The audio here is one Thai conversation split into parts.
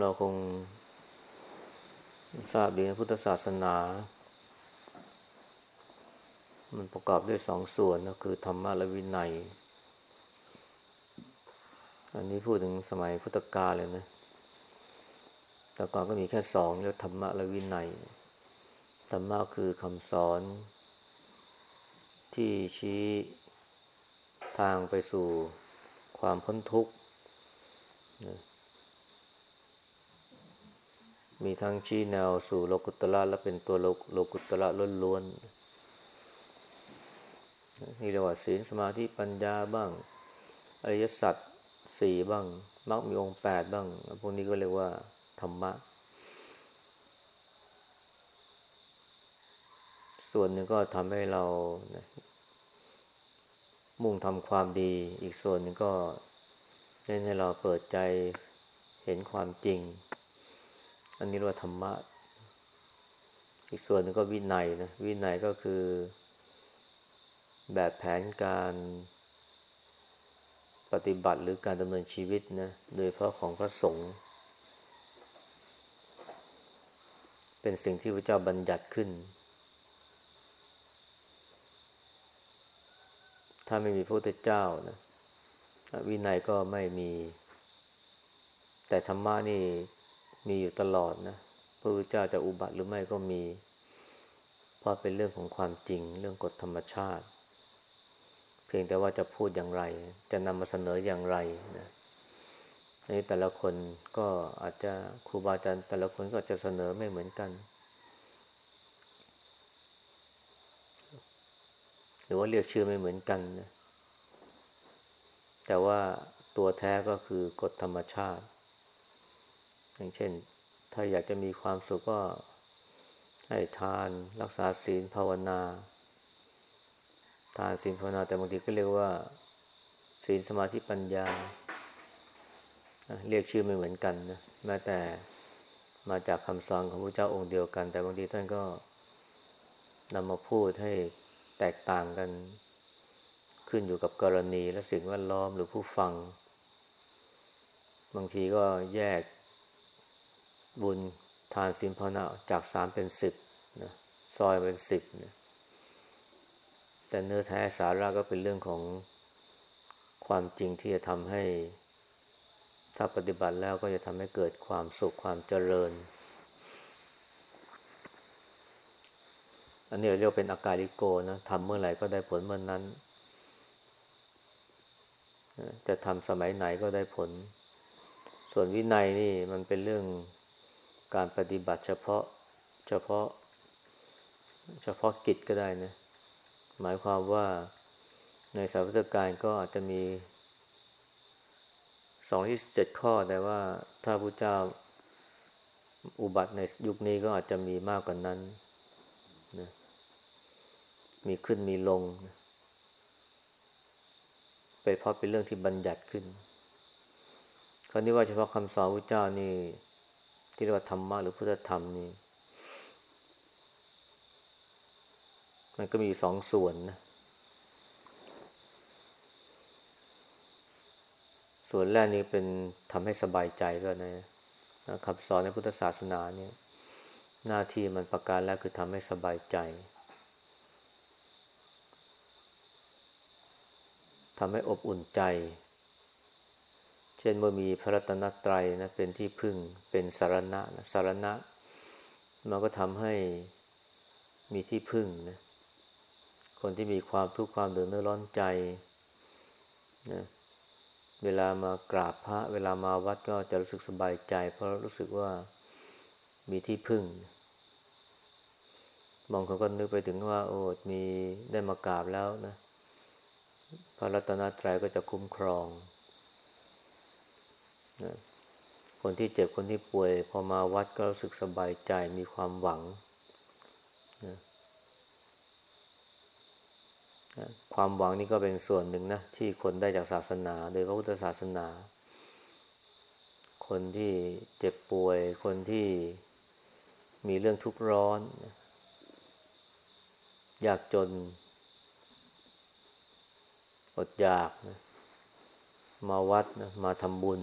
เราคงทราบดีนะพุทธศาสนา มันประกอบด้วยสองส่วนก็คือธรรมะและวินัย อันนี้พูดถึงสมัยพุทธกาลเลยนะ แต่ก่อนก็มีแค่สองเรียกธรรมะและวินัย ธรรมะคือคำสอน ที่ชี้ทางไปสู่ความพ้นทุกข์ มีทั้งชี้แนวสู่โลกุตละและเป็นตัวโลกุตละล้วนๆนี่เรียกว่าศีลสมาธิปัญญาบ้าง อริยสัจสี่บ้างมักมีองค์แปดบ้าง พวกนี้ก็เรียกว่าธรรมะ ส่วนหนึ่งก็ทำให้เรามุ่งทำความดี อีกส่วนหนึ่งก็เน้นให้เราเปิดใจเห็นความจริง อันนี้เรียกว่าธรรมะ อีกส่วนนึงก็วินัยนะ วินัยก็คือ แบบแผนการปฏิบัติหรือการดำเนินชีวิตนะ โดยเพราะของพระสงฆ์ เป็นสิ่งที่พระเจ้าบัญญัติขึ้น ถ้าไม่มีพระพุทธเจ้านะ วินัยก็ไม่มี แต่ธรรมะนี่ มีอยู่ตลอดนะพระพุทธเจ้าจะอุบัติหรือไม่ก็มี เพราะเป็นเรื่องของความจริง เรื่องกฎธรรมชาติ เพียงแต่ว่าจะพูดอย่างไร จะนำมาเสนออย่างไรนะในแต่ละคนก็อาจจะครูบาอาจารย์แต่ละคนก็จะเสนอไม่เหมือนกัน หรือว่าเรียกชื่อไม่เหมือนกันนะแต่ว่าตัวแท้ก็คือกฎธรรมชาติ อย่างเช่น ถ้าอยากจะมีความสุขก็ให้ทานรักษาศีลภาวนา ทานศีลภาวนา แต่บางทีก็เรียกว่า ศีลสมาธิปัญญา เรียกชื่อไม่เหมือนกันนะแม้แต่มาจากคำสอนของพระเจ้าองค์เดียวกัน แต่บางทีท่านก็นำมาพูดให้แตกต่างกันขึ้นอยู่กับกรณีและสิ่งแวดล้อมหรือผู้ฟัง บางทีก็แยก บุญทานสินภาวนาจากสามเป็นสิบนะซอยเป็นสิบนะแต่เนื้อแท้สาระก็เป็นเรื่องของความจริงที่จะทำให้ ถ้าปฏิบัติแล้วก็จะทำให้เกิดความสุขความเจริญ อันนี้เราเรียกเป็นอาการิโกนะทำเมื่อไหร่ก็ได้ผลเมื่อนนั้น จะทำสมัยไหนก็ได้ผล ส่วนวินัยนี่มันเป็นเรื่อง การปฏิบัติเฉพาะเฉพาะ เฉพาะกิจก็ได้นะ หมายความว่าในสาวัตการก็อาจจะมีสองที่เจ็ดข้อแต่ว่าถ้าพระเจ้าอุบัติในยุคนี้ก็อาจจะมีมากกว่านนั้นนะมีขึ้นมีลงนะไปเพราะเป็นเรื่องที่บัญญัติขึ้นคราวนี้ว่าเฉพาะคำสอนพระเจ้านี่ ที่เรียกว่าธรรมะหรือพุทธธรรมนี่มันก็มีสองส่วนนะ ส่วนแรกนี้เป็นทำให้สบายใจก็นะคำสอนในพุทธศาสนาเนี่ยหน้าที่มันประการแรกคือทำให้สบายใจทำให้อบอุ่นใจ ช่นเมื่อมีพระรัตนตรัยนะเป็นที่พึ่งเป็นสารณะนะสารณะ มันก็ทำให้มีที่พึ่งนะคนที่มีความทุกข์ความเดือดร้อนใจนะเวลามากราบพระ เวลามาวัดก็จะรู้สึกสบายใจ เพราะรู้สึกว่ามีที่พึ่งบางคนก็นึกไปถึงว่า โอ้มีได้มากราบแล้วนะ พระรัตนตรัยก็จะคุ้มครอง คนที่เจ็บคนที่ป่วย พอมาวัดก็รู้สึกสบายใจมีความหวังนะความหวังนี่ก็เป็นส่วนหนึ่งนะ ที่คนได้จากศาสนา โดยพระพุทธศาสนา คนที่เจ็บป่วย คนที่มีเรื่องทุกข์ร้อน อยากจน อดอยากนะมาวัดนะมาทำบุญ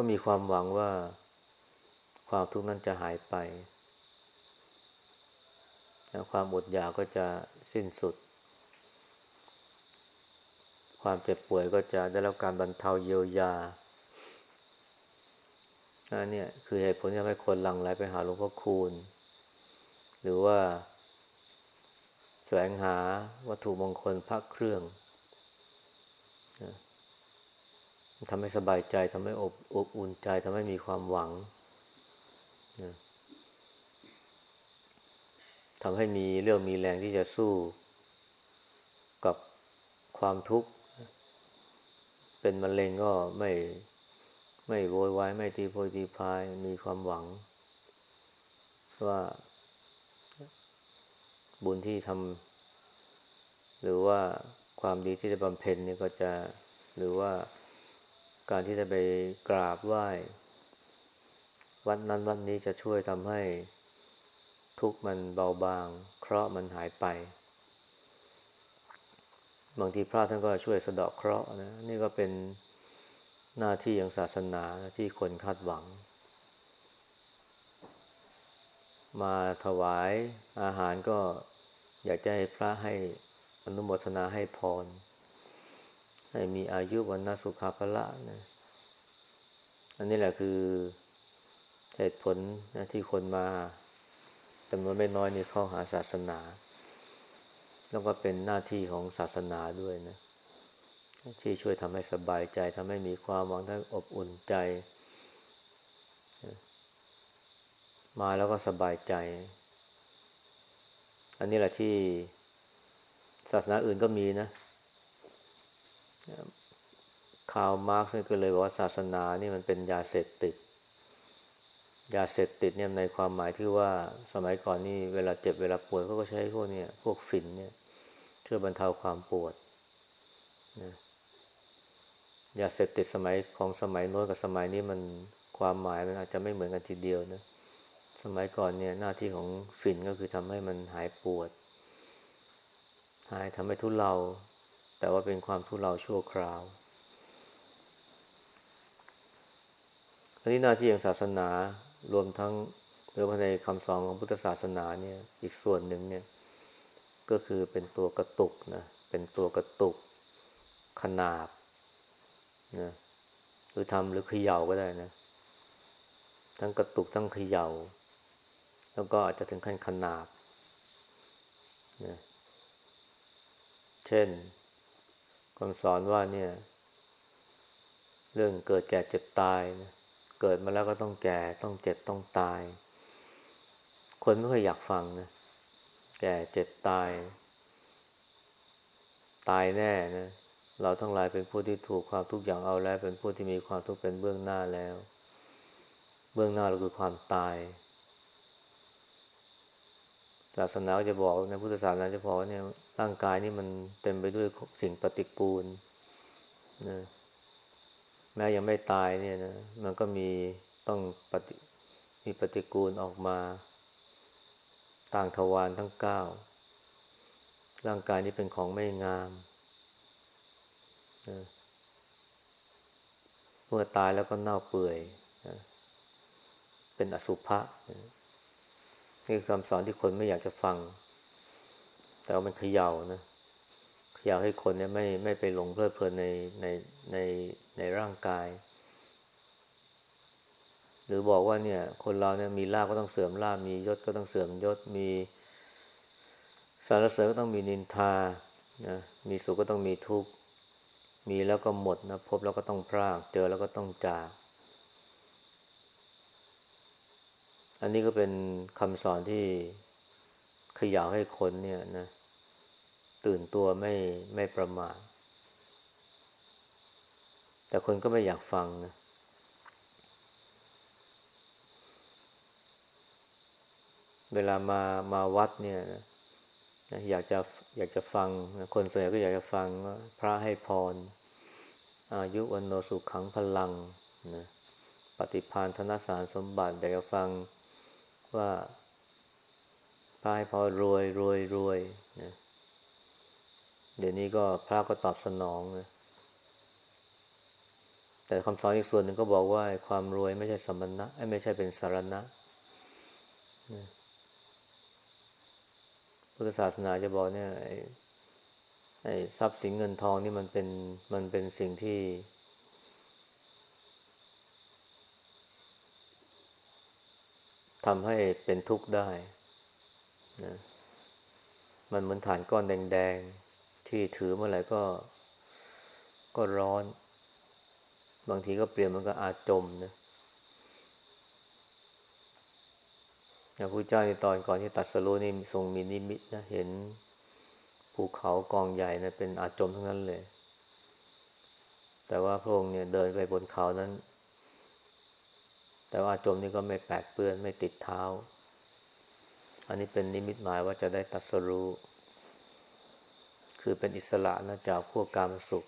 ก็มีความหวังว่าความทุกข์นั้นจะหายไปความอดอยากก็จะสิ้นสุด ความเจ็บป่วยก็จะได้รับการบรรเทาเยียวยาอันนี้คือเหตุผลที่ทำให้คนหลั่งไหลไปหาหลวงพ่อคูณ หรือว่า แสวงหาวัตถุมงคลพระเครื่อง ทำให้สบายใจทำให้อบอบอุ่นใจทำให้มีความหวังทำให้มีเรื่องมีแรงที่จะสู้กับความทุกข์ เป็นมะเร็งก็ไม่ไม่โวยวายไม่ตีโพยตีพายมีความหวัง ว่าบุญที่ทำหรือว่าความดีที่ได้บำเพ็ญนี่ก็จะหรือว่า การที่จะไปกราบไหว้ วัดนั้นวัดนี้จะช่วยทำให้ทุกข์มันเบาบาง เคราะห์มันหายไป บางทีพระท่านก็ช่วยสะดอกเคราะห์นะนี่ก็เป็นหน้าที่อย่างศาสนาที่คนคาดหวัง มาถวายอาหารก็อยากจะให้พระให้อนุโมทนาให้พร ให้มีอายุวันนสุขาภละนะอันนี้แหละคือเหตุผลนะที่คนมาจำนวนไม่น้อยนี่เข้าหาศาสนา แล้วก็เป็นหน้าที่ของศาสนาด้วยนะที่ช่วยทำให้สบายใจทำให้มีความหวังทำให้อบอุ่นใจ มาแล้วก็สบายใจ อันนี้แหละที่ศาสนาอื่นก็มีนะ ข่าวมาร์กซ์ก็เลยบอกว่าศาสนานี่มันเป็นยาเสพติด ยาเสพติดเนี่ยในความหมายที่ว่าสมัยก่อนนี่เวลาเจ็บเวลาป่วยเขาก็ใช้พวกเนี้พวกฝิ่นเนี่ยช่วยบรรเทาความปวดนะยาเสพติดสมัยของสมัยโน้นกับสมัยนี้มันความหมายมันอาจจะไม่เหมือนกันทีเดียวนะสมัยก่อนเนี่ยหน้าที่ของฝิ่นก็คือทำให้มันหายปวด หายทำให้ทุเลา แต่ว่าเป็นความทุเลาชั่วคราว อันนี้หน้าที่ของศาสนารวมทั้งหรือในคำสอนของพุทธศาสนาเนี่ยอีกส่วนหนึ่งเนี่ยก็คือเป็นตัวกระตุกนะเป็นตัวกระตุกขนาบนะหรือทำหรือเขย่าก็ได้นะ ทั้งกระตุกทั้งเขย่า แล้วก็อาจจะถึงขั้นขนาบนะเช่น คำสอนว่าเนี่ย เรื่องเกิดแก่เจ็บตายนะเกิดมาแล้วก็ต้องแก่ต้องเจ็บต้องตาย คนไม่เคยอยากฟังนะแก่เจ็บตาย ตายแน่นะเราทั้งหลายเป็นผู้ที่ถูกความทุกข์อย่างเอาแล้ว เป็นผู้ที่มีความทุกข์เป็นเบื้องหน้าแล้ว เบื้องหน้าเราคือความตาย ศาสนาจะบอกในพุทธศาสนาจะบอกเนี่ยร่างกายนี่มันเต็มไปด้วยสิ่งปฏิกูลนะแม้ยังไม่ตายเนี่ยนะมันก็มีต้องปฏิมีปฏิกูลออกมา ต่างทวารทั้งเก้าร่างกายนี้เป็นของไม่งามเมื่อตายแล้วก็เน่าเปื่อยเป็นอสุภะนี่ นี่คือคำสอนที่คนไม่อยากจะฟัง แต่ว่ามันเขย่านะเขย่าให้คนเนี่ยไม่ไม่ไปหลงเพลิดเพลินในในในในร่างกาย หรือบอกว่าเนี่ย คนเราเนี่ยมีลาบก็ต้องเสื่อมลาบมียศก็ต้องเสื่อมยศมีสารเสริญก็ต้องมีนินทานะมีสุขก็ต้องมีทุกข์มีแล้วก็หมดนะพบแล้วก็ต้องพราก เจอแล้วก็ต้องจาก อันนี้ก็เป็นคำสอนที่ขย่าให้คนเนี่ยนะ ตื่นตัวไม่ไม่ประมาทแต่คนก็ไม่อยากฟังนะเวลามามาวัดเนี่ยนะอยากจะอยากจะฟัง คนส่วนใหญ่ก็อยากจะฟังว่าพระให้พร อายุวันโนสุขังพลังนะปฏิพานธนสารสมบัติอยากจะฟัง ว่าพระให้พอรวยรวยรวยนะเดี๋ยวนี้ก็พระก็ตอบสนองนะแต่คำสอนอีกส่วนหนึ่งก็บอกว่า ความรวยไม่ใช่สมณะไม่ใช่เป็นสารณะพุทธศาสนาจะบอกเนี่ยไอ้ทรัพย์สินเงินทองนี่มันเป็นมันเป็นสิ่งที่ ทำให้เป็นทุกข์ได้นะมันเหมือนฐานก้อนแดง ๆ ที่ถือเมื่อไหร่ก็ก็ร้อน บางทีก็เปลี่ยนมันก็อาจจมนะอย่างพระเจ้าในตอนก่อนที่ตัดสรุนี่ทรงมีนิมิตนะเห็นภูเขากองใหญ่นะเป็นอาจมทั้งนั้นเลย แต่ว่าพระองค์เนี่ยเดินไปบนเขานั้น แต่ว่าอาจมนี่ก็ไม่แปดเปื้อนไม่ติดเท้า อันนี้เป็นนิมิตหมายว่าจะได้ตัสรุคือเป็นอิสระนะจากพวกการมาสุข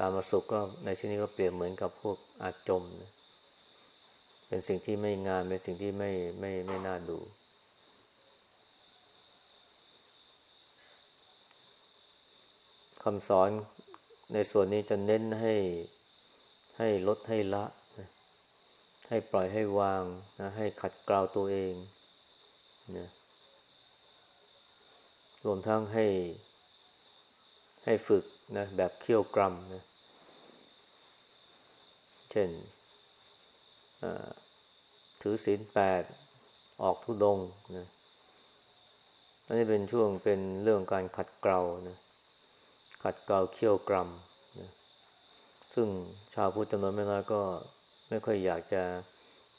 การมาสุขก็ในที่นี้ก็เปรียบเหมือนกับพวกอาจมนะเป็นสิ่งที่ไม่งามเป็นสิ่งที่ไม่ไม่ไม่น่าดู คำสอนในส่วนนี้จะเน้นให้ให้ลดให้ละ ให้ปล่อยให้วางนะให้ขัดเกลาตัวเองนะรวมทั้งให้ ให้ฝึกนะแบบเคี่ยวกรำนะเช่นถือศีลแปดออกทุดงนะอันนี้เป็นช่วงเป็นเรื่องการขัดเกลานะขัดเกลาเคี่ยวกรำนะซึ่งชาวพุทธจำนวนไม่น้อยก็ ไม่ค่อยอยากจะ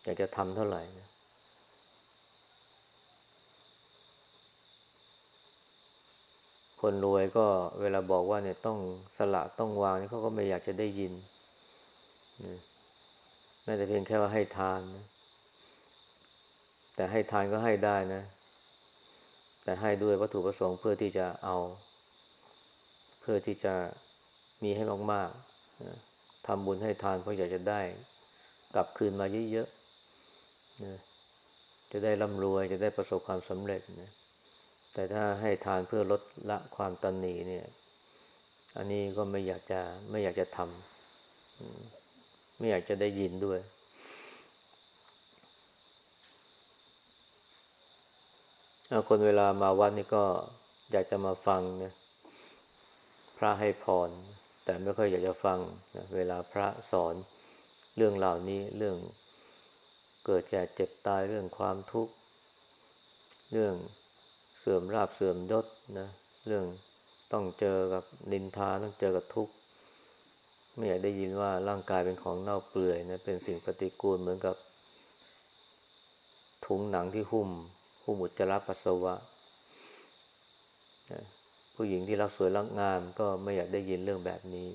อยากจะทำเท่าไหร่นะคนรวยก็เวลาบอกว่าเนี่ยต้องสละต้องวางนี่เขาก็ไม่อยากจะได้ยินนะแม้แต่เพียงแค่ว่าให้ทานนะแต่ให้ทานก็ให้ได้นะ แต่ให้ด้วยวัตถุประสงค์เพื่อที่จะเอา เพื่อที่จะมีให้มากๆทำบุญให้ทานเพราะอยากจะได้ กลับคืนมาเยอะๆนะจะได้ร่ำรวยจะได้ประสบความสำเร็จนะแต่ถ้าให้ทานเพื่อลดละความตันหนีเนี่ย อันนี้ก็ไม่อยากจะไม่อยากจะทำไม่อยากจะได้ยินด้วยคนเวลามาวัดนี่ก็อยากจะมาฟังนะพระให้พร แต่ไม่ค่อยอยากจะฟังนะเวลาพระสอน เรื่องเหล่านี้เรื่องเกิดแก่เจ็บตายเรื่องความทุกข์ เรื่องเสื่อมราบเสื่อมยศนะเรื่องต้องเจอกับนินทาต้องเจอกับทุกข์ไม่อยากได้ยินว่าร่างกายเป็นของเน่าเปื่อยนะเป็นสิ่งปฏิกูลเหมือนกับ ถุงหนังที่หุ้มผู้มอุจจาระปัสสาวะผู้หญิงที่รักสวยรักงามก็ไม่อยากได้ยินเรื่องแบบนี้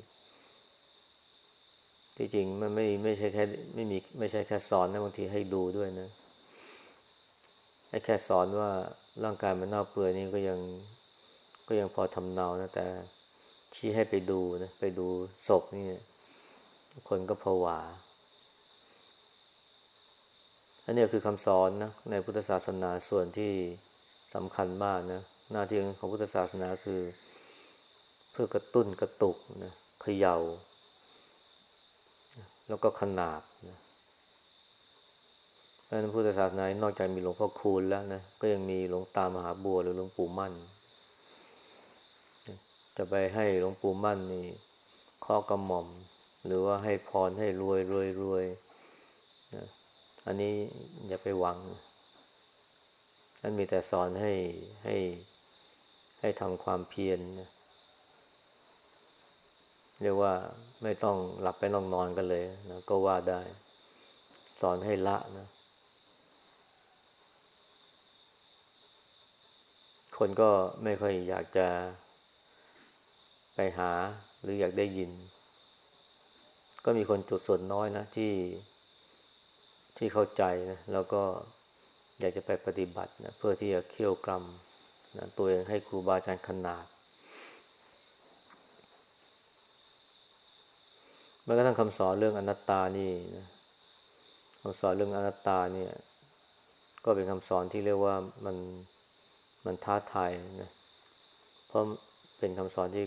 ที่จริงมันไม่ไม่ใช่แค่ไม่มีไม่ใช่แค่สอนนะบางทีให้ดูด้วยนะไอ้แค่สอนว่าร่างกายมันเน่าเปื่อยนี่ก็ยังก็ยังพอทำเนานะแต่ชี้ให้ไปดูนะไปดูศพนี่คนก็ผวาอันนี้คือคำสอนนะในพุทธศาสนาส่วนที่สำคัญมากนะหน้าที่ของพุทธศาสนาคือ เพื่อกระตุ้นกระตุกนะเขยา่า แล้วก็ขนาบนะเพรานั้นพุทธศาสนานอกจากมีหลวงพ่อคูณแล้วนะก็ยังมีหลวงตามหาบัวหรือหลวงปู่มั่น จะไปให้หลวงปู่มั่นนี่ข้อกระหม่อม หรือว่าให้พรให้รวยรวยรวยนะอันนี้อย่าไปหวังนันมีแต่สอนให้ให้ให้ทำความเพียร เรียกว่าไม่ต้องหลับไปนอนนอนกันเลยนะก็ว่าได้ สอนให้ละนะ คนก็ไม่ค่อยอยากจะไปหาหรืออยากได้ยิน ก็มีคนจุดส่วนน้อยนะที่ที่เข้าใจนะ แล้วก็อยากจะไปปฏิบัตินะเพื่อที่จะเคี่ยวกรรมนะตัวเองให้ครูบาอาจารย์ขนาด แม้กระทั่งคำสอนเรื่องอนัตตานี่นะคำสอนเรื่องอนัตตาเนี่ย ก็เป็นคำสอนที่เรียกว่ามันมันท้าทายนะเพราะเป็นคำสอนที่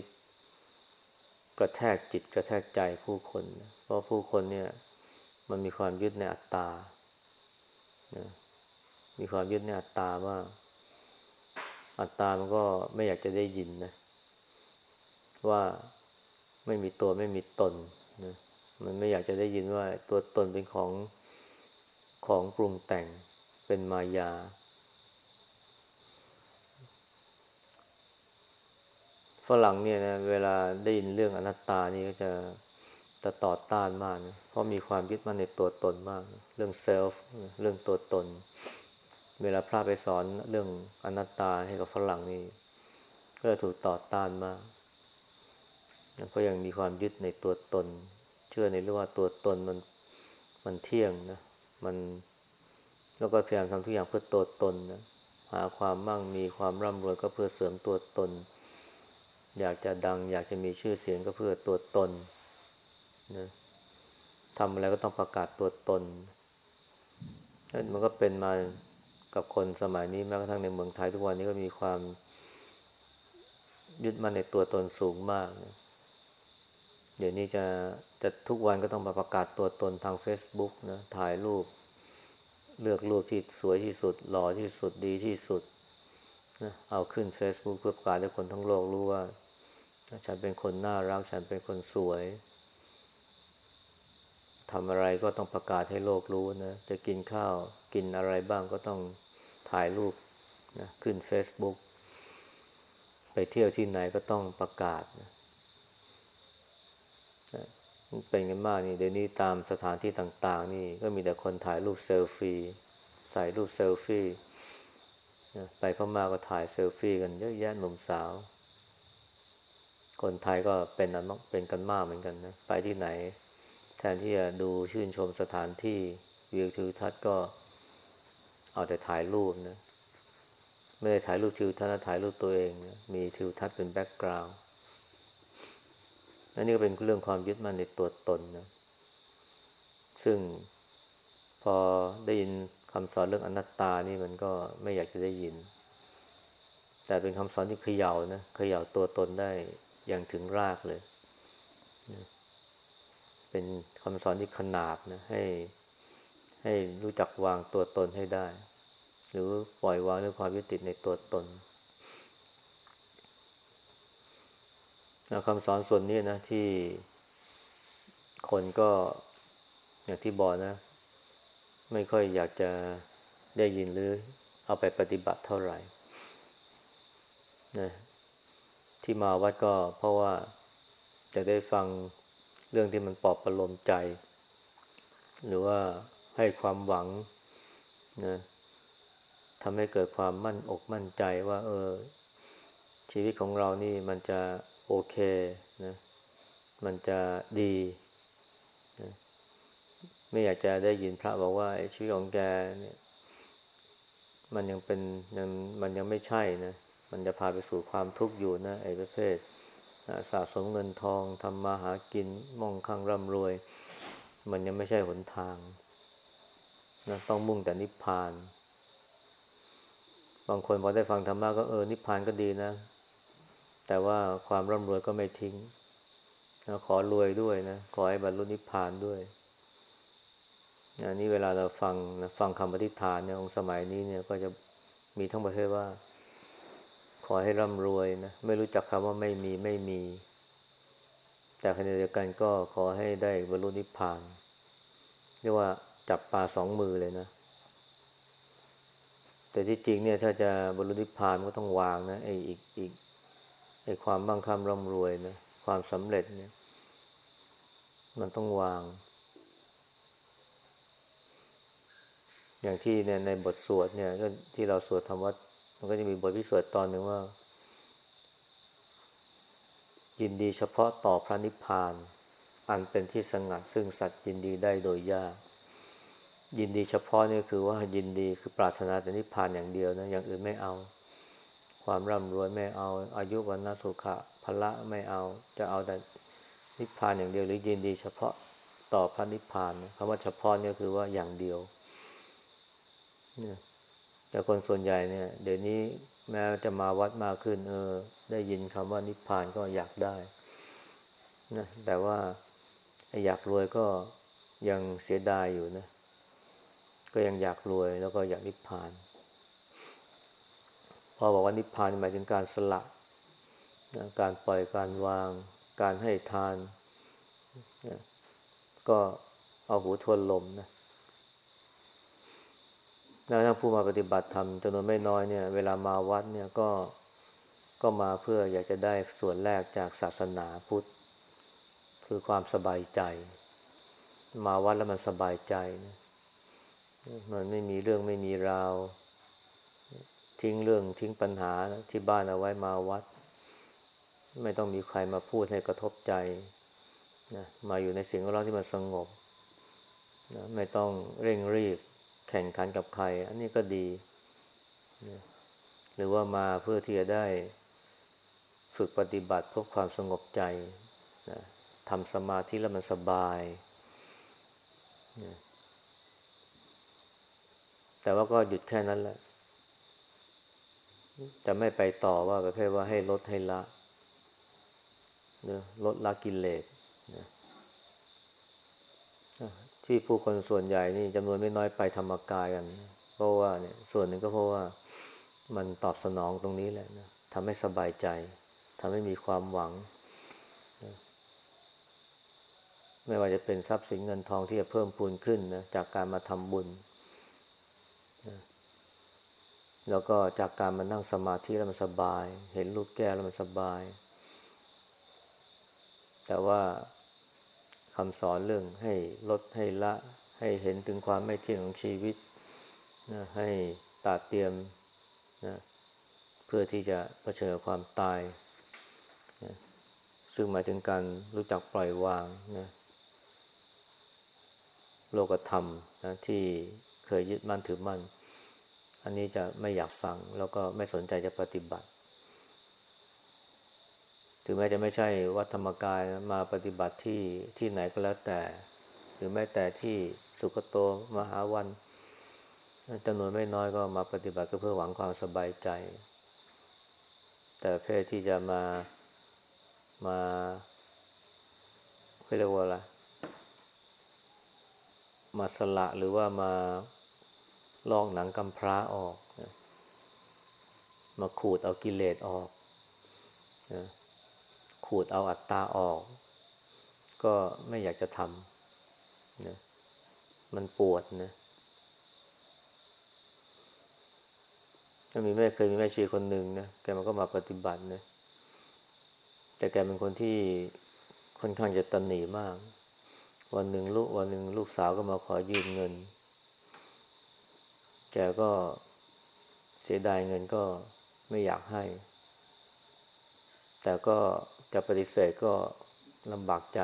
กระแทกจิตกระแทกใจผู้คน เพราะผู้คนเนี่ย มันมีความยึดในอัตตานะมีความยึดในอัตตาว่า อัตตามันก็ไม่อยากจะได้ยินนะ ว่าไม่มีตัวไม่มีตน นะมันไม่อยากจะได้ยินว่าตัวตนเป็นของของปรุงแต่งเป็นมายา ฝรั่งเนี่ยนะเวลาได้ยินเรื่องอนัตตานี่ก็จะจะต่อต้านมากนะเพราะมีความยึดมั่นในตัวตนมาก เรื่องเซลฟ์เรื่องตัวตน เวลาพระไปสอนเรื่องอนัตตาให้กับฝรั่งนี่ก็ถูกต่อต้านมาก เพราะยังมีความยึดในตัวตน เชื่อในเรื่องว่าตัวตนมันมันเที่ยงนะมันแล้วก็พยายามทำทุกอย่างเพื่อตัวตนนะหาความมั่งมีความร่ำรวยก็เพื่อเสริมตัวตน อยากจะดัง อยากจะมีชื่อเสียงก็เพื่อตัวตนนะทำอะไรก็ต้องประกาศตัวตนมันก็เป็นมากับคนสมัยนี้แม้กระทั่งในเมืองไทยทุกวันนี้ก็มีความยึดมั่นในตัวตนสูงมากนะ เดี๋ยวนี้จะจะทุกวันก็ต้องมาประกาศตัวตนทาง Facebook นะถ่ายรูป เลือกรูปที่สวยที่สุด หล่อที่สุดดีที่สุดนะเอาขึ้น Facebook เพื่อประกาศให้คนทั้งโลกรู้ว่า ฉันเป็นคนน่ารัก ฉันเป็นคนสวยทำอะไรก็ต้องประกาศให้โลกรู้นะ จะกินข้าวกินอะไรบ้างก็ต้องถ่ายรูปนะขึ้น Facebook ไปเที่ยวที่ไหนก็ต้องประกาศนะ เป็นกันมากนี่เดี๋ยวนี้ตามสถานที่ต่าง ๆ นี่ก็มีแต่คนถ่ายรูปเซลฟี่ใส่รูปเซลฟี่ไปพม่าก็ถ่ายเซลฟี่กันเยอะแยะหนุ่มสาว คนไทยก็เป็นนั้นเป็นกันมากเหมือนกันนะไปที่ไหน แทนที่จะดูชื่นชมสถานที่วิวทิวทัศน์ก็ เอาแต่ถ่ายรูปนะไม่ได้ถ่ายรูปทิวทัศน์ถ่ายรูปตัวเองนะมีทิวทัศน์เป็น background อันนี้ก็เป็นเรื่องความยึดมั่นในตัวตนนะ ซึ่งพอได้ยินคำสอนเรื่องอนัตตานี่มันก็ไม่อยากจะได้ยิน แต่เป็นคำสอนที่เขย่านะเขย่าตัวตนได้อย่างถึงรากเลยนะเป็นคำสอนที่ขนาบนะให้ ให้รู้จักวางตัวตนให้ได้ หรือปล่อยวางเรื่องความยึดติดในตัวตน คำสอนส่วนนี้นะที่คนก็อย่างที่บอกนะ ไม่ค่อยอยากจะได้ยินหรือเอาไปปฏิบัติเท่าไหร่นะที่มาวัดก็เพราะว่าจะได้ฟังเรื่องที่มันปลอบประโลมใจ หรือว่าให้ความหวังนะทำให้เกิดความมั่นอกมั่นใจว่า เออ ชีวิตของเรานี่มันจะ โอเคนะมันจะดีนะไม่อยากจะได้ยินพระบอกว่าชีวิตของแกเนี่ยมันยังเป็นยังมันยังไม่ใช่นะ มันจะพาไปสู่ความทุกข์อยู่นะไอ้ประเภทนะสะสมเงินทองทำมาหากินมั่งคั่งร่ำรวย มันยังไม่ใช่หนทางนะต้องมุ่งแต่นิพพาน บางคนพอได้ฟังธรรมะก็เออนิพพานก็ดีนะ แต่ว่าความร่ำรวยก็ไม่ทิ้งนะขอรวยด้วยนะ ขอให้บรรลุนิพพานด้วยนะนี่เวลาเราฟังนะฟังคำปฏิฐานเนี่ยองสมัยนี้เนี่ยก็จะมีทั้งประเภทว่า ขอให้ร่ำรวยนะ ไม่รู้จักคำว่าไม่มีไม่มี แต่ขณะเดียวกันก็ขอให้ได้บรรลุนิพพาน เรียกว่าจับปลาสองมือเลยนะแต่ที่จริงเนี่ยถ้าจะบรรลุนิพพานก็ต้องวางนะไอ้อีกอีก ไอ้ความบังคับร่ำรวยนะความสำเร็จเนี่ย มันต้องวาง อย่างที่เนี่ยในบทสวดเนี่ยก็ที่เราสวดธรรมวัดมันก็จะมีบทพิสวดตอนหนึ่งว่า ยินดีเฉพาะต่อพระนิพพาน อันเป็นที่สงัด ซึ่งสัตว์ยินดีได้โดยยาก ยินดีเฉพาะนี่คือว่ายินดีคือปรารถนาแต่นิพพานอย่างเดียวนะอย่างอื่นไม่เอา ความร่ำรวยไม่เอา อายุวันนสุขะพละไม่เอา จะเอาแต่นิพพานอย่างเดียวหรือยินดี เฉพาะต่อพระนิพพานคำว่าเฉพาะเนี่ยคือว่าอย่างเดียวแต่คนส่วนใหญ่เนี่ย เดี๋ยวนี้แม้จะมาวัดมากขึ้น เออ ได้ยินคำว่านิพพานก็อยากได้นะแต่ว่าอยากรวยก็ยังเสียดายอยู่นะ ก็ยังอยากรวยแล้วก็อยากนิพพาน อบอกว่านิพพานหมายถึงการสละนะการปล่อยการวาง การให้ทานนะก็เอาหูทวนลมนะแล้วถ้าผู้มาปฏิบัติธรรมจำนวนไม่น้อยเนี่ย เวลามาวัดเนี่ยก็ก็มาเพื่ออยากจะได้ส่วนแรกจากศาสนาพุทธ คือความสบายใจ มาวัดแล้วมันสบายใจนะมันไม่มีเรื่องไม่มีราว ทิ้งเรื่องทิ้งปัญหาที่บ้านเอาไว้มาวัด ไม่ต้องมีใครมาพูดให้กระทบใจนะมาอยู่ในสิ่งแวดล้อมที่มันสงบนะไม่ต้องเร่งรีบแข่งขันกับใคร อันนี้ก็ดีนะหรือว่ามาเพื่อที่จะได้ฝึกปฏิบัติพบความสงบใจนะทำสมาธิแล้วมันสบายนะแต่ว่าก็หยุดแค่นั้นแหละ จะไม่ไปต่อว่าประเภทว่าให้ลดให้ละนะลดละกิเลสนะที่ผู้คนส่วนใหญ่นี่จำนวนไม่น้อยไปธรรมกายกัน เพราะว่าเนี่ยส่วนหนึ่งก็เพราะว่ามันตอบสนองตรงนี้แหละนะทำให้สบายใจทำให้มีความหวังนะไม่ว่าจะเป็นทรัพย์สินเงินทองที่จะเพิ่มพูนขึ้นนะจากการมาทำบุญ แล้วก็จากการมานั่งสมาธิแล้วมันสบาย เห็นลูกแก้วแล้วมันสบาย แต่ว่าคำสอนเรื่องให้ลดให้ละ ให้เห็นถึงความไม่เที่ยงของชีวิตนะให้ตัดเตรียมนะเพื่อที่จะะเผชิญความตายนะซึ่งหมายถึงการรู้จักปล่อยวางนะโลกธรรมนะที่เคยยึดมั่นถือมั่น อันนี้จะไม่อยากฟัง แล้วก็ไม่สนใจจะปฏิบัติ ถึงแม้จะไม่ใช่วัดธรรมกายมาปฏิบัติที่ที่ไหนก็แล้วแต่ หรือแม้แต่ที่สุกโตมหาวันจำนวนไม่น้อยก็มาปฏิบัติก็เพื่อหวังความสบายใจ แต่เพศที่จะมามาเรียกว่าอะไรมาสละหรือว่ามา ลอกหนังกำพร้าออกนะมาขูดเอากิเลสออกนะขูดเอาอัตตาออก ก็ไม่อยากจะทำนะมันปวดนะถ้ามีแม่เคยมีแม่ชีคนหนึ่งนะแกมันก็มาปฏิบัตินะแต่แกเป็นคนที่ค่อนข้างจะตันหนีมาก วันหนึ่งลูกวันหนึ่งลูกสาวก็มาขอยืมเงิน แกก็เสียดายเงินก็ไม่อยากให้ แต่ก็จะปฏิเสธก็ลำบากใจ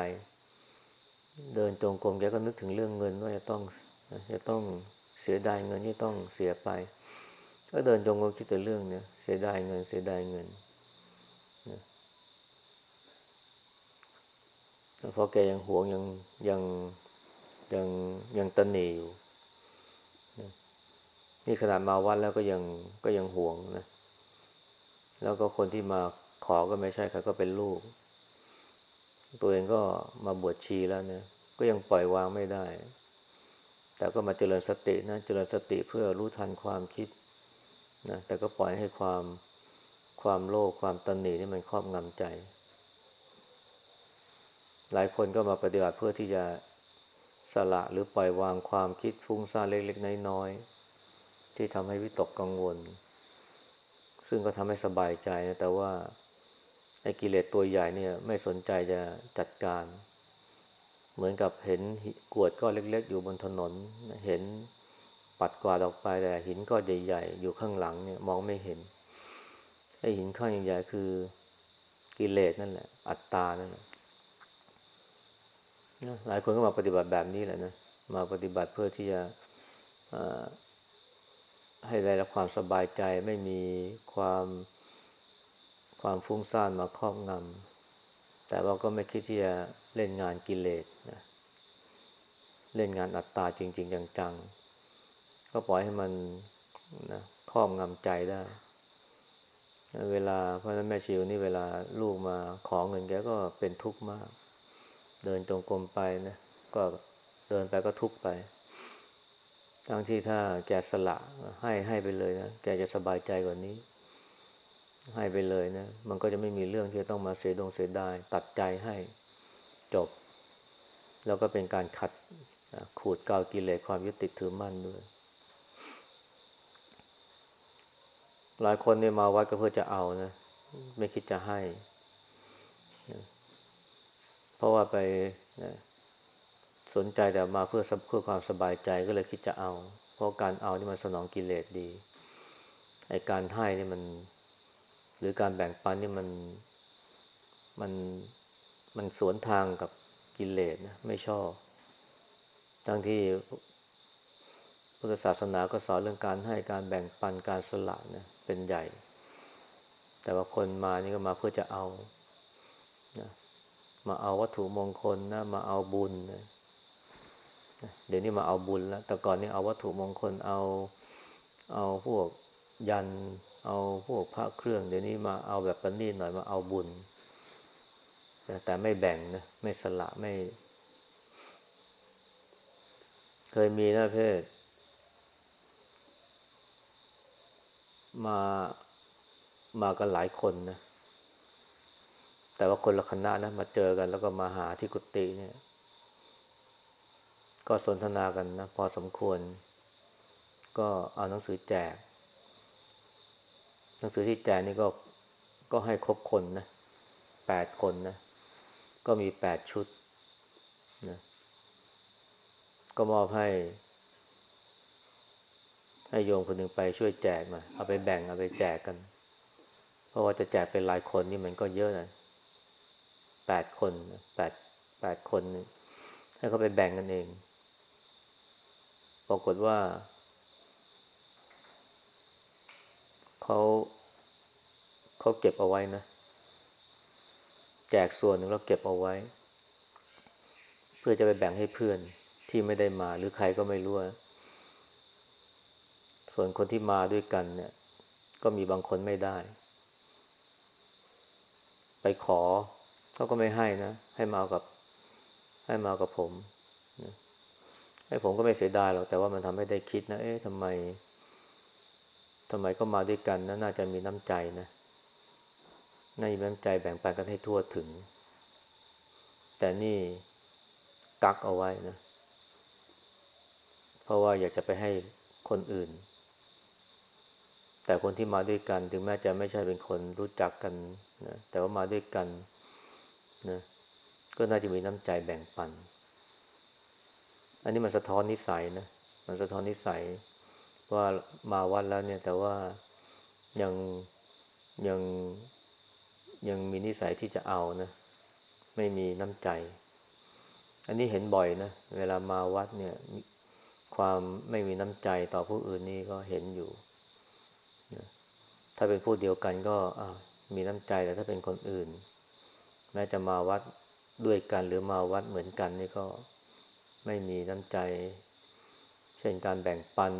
เดินจงกรมแกก็นึกถึงเรื่องเงินว่าจะต้องจะต้องเสียดายเงินที่ต้องเสียไป ก็เดินจงกรมคิดแต่เรื่องเนี้ยเสียดายเงินเสียดายเงินเพราะแกยังหวงยังยังยังยังตนหนีอยู่ นี่ขนาดมาวัดแล้วก็ยังก็ยังห่วงนะ แล้วก็คนที่มาขอก็ไม่ใช่ใครก็เป็นลูก ตัวเองก็มาบวชชีแล้วเนี่ยก็ยังปล่อยวางไม่ได้ แต่ก็มาเจริญสตินะ เจริญสติเพื่อรู้ทันความคิดนะแต่ก็ปล่อยให้ความความโลภความตันหนีนี่มันครอบงำใจ หลายคนก็มาปฏิบัติเพื่อที่จะสละหรือปล่อยวางความคิดฟุ้งซ่านเล็กๆน้อยๆ ที่ทำให้วิตกกังวล ซึ่งก็ทำให้สบายใจนะแต่ว่าไอ้กิเลสตัวใหญ่เนี่ยไม่สนใจจะจัดการ เหมือนกับเห็นกวดก้อนเล็ก ๆ อยู่บนถนน เห็นปัดกวาดออกไปแต่หินก้อนใหญ่ๆอยู่ข้างหลังเนี่ยมองไม่เห็นไอ้หินก้อนใหญ่ๆคือกิเลสนั่นแหละ อัตตานั่นแหละหลายคนก็มาปฏิบัติแบบนี้แหละนะมาปฏิบัติเพื่อที่จะ ให้ได้รับความสบายใจไม่มีความความฟุ้งซ่านมาครอบงำแต่ว่าก็ไม่คิดที่จะเล่นงานกิเลสนะเล่นงานอัตตาจริง ๆ จังๆ ก็ปล่อยให้มันนะครอบงำใจได้ เวลาเพราะนั้นแม่ชิวนี่เวลาลูกมาขอเงินแกก็เป็นทุกข์มาก เดินจงกรมไปนะก็เดินไปก็ทุกข์ไป ทั้งที่ถ้าแกสละให้ให้ไปเลยนะแกจะสบายใจกว่านี้ ให้ไปเลยนะ มันก็จะไม่มีเรื่องที่จะต้องมาเสียดงเสียดายตัดใจให้จบ แล้วก็เป็นการขัดขูดเกากิเลสความยึดติดถือมั่นด้วย หลายคนเนี่ยมาวัดก็เพื่อจะเอานะ ไม่คิดจะให้นะเพราะว่าไปนะ สนใจแต่มาเพื่อเพื่อความสบายใจก็เลยคิดจะเอา เพราะการเอานี่มันสนองกิเลสดีไอการให้นี่มัน หรือการแบ่งปันนี่มันมันมันสวนทางกับกิเลสนะไม่ชอบ ทั้งที่พุทธศาสนาก็สอนเรื่องการให้การแบ่งปันการสละนะเป็นใหญ่ แต่ว่าคนมานี่ก็มาเพื่อจะเอานะมาเอาวัตถุมงคลนะมาเอาบุญนะ เดี๋ยวนี้มาเอาบุญแล้ว แต่ก่อนนี่เอาวัตถุมงคลเอาเอาพวกยัน เอาพวกพระเครื่อง เดี๋ยวนี้มาเอาแบบประณีตหน่อยมาเอาบุญ แต่ไม่แบ่งนะไม่สละไม่ เคยมีนะเพศมามากันหลายคนนะ แต่ว่าคนละคณะนะ มาเจอกันแล้วก็มาหาที่กุฏิเนี่ย ก็สนทนากันนะพอสมควร ก็เอาหนังสือแจก หนังสือที่แจกนี่ก็ก็ให้ครบคนนะแปดคนนะ ก็มีแปดชุดนะก็มอบให้ ให้โยมคนหนึ่งไปช่วยแจกมา เอาไปแบ่งเอาไปแจกกัน เพราะว่าจะแจกเป็นหลายคนนี่มันก็เยอะนะแปดคนแปดแปดคน ให้เขาไปแบ่งกันเอง ปรากฏว่า เขาเขาเก็บเอาไว้นะ แจกส่วนหนึ่งแล้วเก็บเอาไว้ เพื่อจะไปแบ่งให้เพื่อนที่ไม่ได้มา หรือใครก็ไม่รู้ ส่วนคนที่มาด้วยกันเนี่ย ก็มีบางคนไม่ได้ ไปขอเขาก็ไม่ให้นะ ให้มากับ ให้มากับผม ให้ผมก็ไม่เสียดายหรอกแต่ว่ามันทำให้ได้คิดนะ เอ๊ะทำไมทำไมก็มาด้วยกันนะน่าจะมีน้ำใจนะน่ามีน้ำใจแบ่งปันกันให้ทั่วถึง แต่นี่กักเอาไว้นะ เพราะว่าอยากจะไปให้คนอื่น แต่คนที่มาด้วยกัน ถึงแม้จะไม่ใช่เป็นคนรู้จักกันนะแต่ว่ามาด้วยกันนะก็น่าจะมีน้ำใจแบ่งปัน อันนี้มันสะท้อนนิสัยนะ มันสะท้อนนิสัยว่ามาวัดแล้วเนี่ย แต่ว่ายังยังยังมีนิสัยที่จะเอานะ ไม่มีน้ำใจ อันนี้เห็นบ่อยนะ เวลามาวัดเนี่ย ความไม่มีน้ำใจต่อผู้อื่นนี่ก็เห็นอยู่ถ้าเป็นผู้เดียวกันก็มีน้ำใจแต่ถ้าเป็นคนอื่น แม้จะมาวัดด้วยกันหรือมาวัดเหมือนกันนี่ก็ ไม่มีน้ำใจ เช่นการแบ่งปัน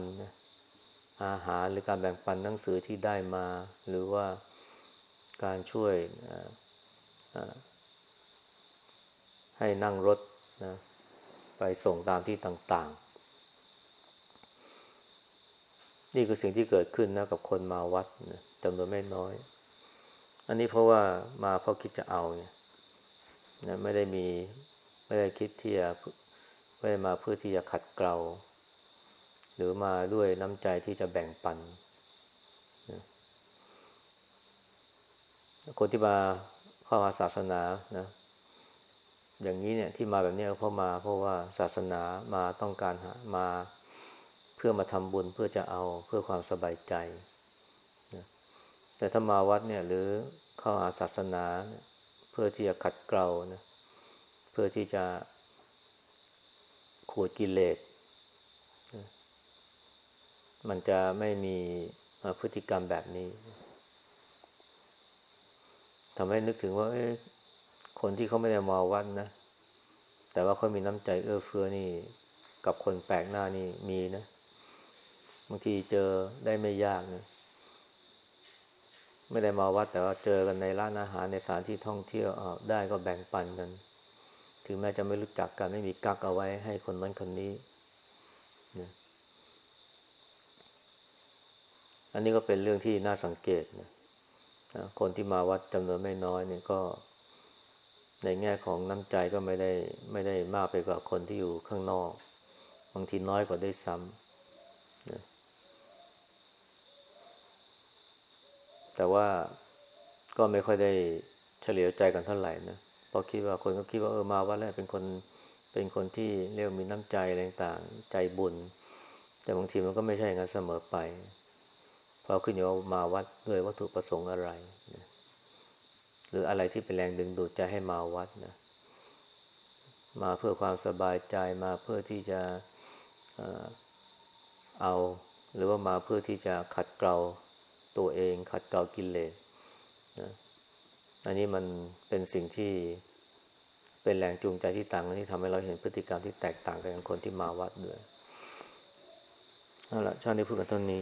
อาหารหรือการแบ่งปันหนังสือที่ได้มา หรือว่าการช่วยให้นั่งรถนะไปส่งตามที่ต่างๆ นี่คือสิ่งที่เกิดขึ้นนะกับคนมาวัดนะจำนวนไม่น้อย อันนี้เพราะว่ามาเพราะคิดจะเอาเนี่ยนะไม่ได้มีไม่ได้คิดที่จะ ไม่ได้มาเพื่อที่จะขัดเกลา หรือมาด้วยน้ำใจที่จะแบ่งปัน คนที่มาเข้ามาศาสนานะ อย่างนี้เนี่ยที่มาแบบนี้เพราะมาเพราะว่าศาสนามาต้องการหามาพื่อมาทำบุญเพื่อจะเอาเพื่อความสบายใจนะแต่ถ้ามาวัดเนี่ยหรือเข้าหาศาสนาเพื่อที่จะขัดเกลานะเพื่อที่จะ ขูดกิเลสมันจะไม่มีพฤติกรรมแบบนี้ทำให้นึกถึงว่าคนที่เขาไม่ได้มาวัดนะ แต่ว่าเขามีน้ำใจเอื้อเฟื้อนี่ กับคนแปลกหน้านี่มีนะบางทีเจอได้ไม่ยากนะไม่ได้มาวัดแต่ว่าเจอกันในร้านอาหารในสถานที่ท่องเที่ยวได้ก็แบ่งปันกัน ถึงแม้จะไม่รู้จักกันไม่มีกักเอาไว้ให้คนนั้นคนนี้นะอันนี้ก็เป็นเรื่องที่น่าสังเกตนะคนที่มาวัดจำนวนไม่น้อยเนี่ยก็ ในแง่ของน้ำใจก็ไม่ได้ไม่ได้มากไปกว่าคนที่อยู่ข้างนอก บางทีน้อยกว่าได้ซ้ำนะแต่ว่าก็ไม่ค่อยได้เฉลียวใจกันเท่าไหร่นะเพราะคิดว่าคนก็คิดว่าเออมาวัดแล้วเป็นคนเป็นคนที่เรียกมีน้ำใจอะไรต่างใจบุญ แต่บางทีมันก็ไม่ใช่งั้นเสมอไปเพราะขึ้นอยู่ว่ามาวัดด้วยวัตถุประสงค์อะไรนะหรืออะไรที่เป็นแรงดึงดูดใจให้มาวัดนะมาเพื่อความสบายใจมาเพื่อที่จะเอา หรือว่ามาเพื่อที่จะขัดเกลาตัวเอง ขัดเกลากิเลสนะ อันนี้มันเป็นสิ่งที่เป็นแรงจูงใจที่ต่างกันที่ทำให้เราเห็นพฤติกรรมที่แตกต่างกันของคนที่มาวัดด้วยเอาละชาตินี้พูดกันต้นนี้